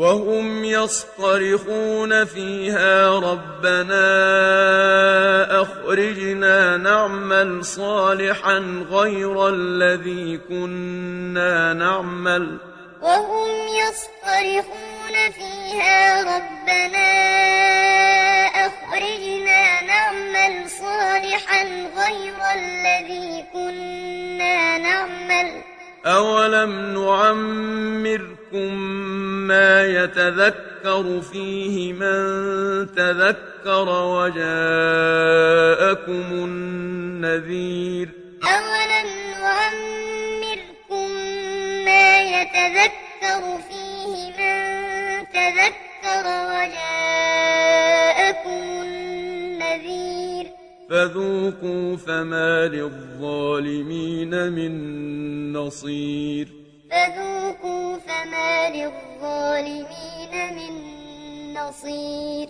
وهم يصطرخون فيها ربنا أخرجنا نعمل صالحا غير الذي كنا نعمل وهم يصطرخون فيها ربنا أخرجنا نعمل صالحا غير الذي كنا نعمل أولم نعمركم ما يتذكر فيه من تذكر وجاءكم النذير. أولم نعمركم ما يتذكر فيه من تذكر وجاءكم النذير. فذوقوا فما للظالمين من نصير. فذوقوا للظالمين من نصير.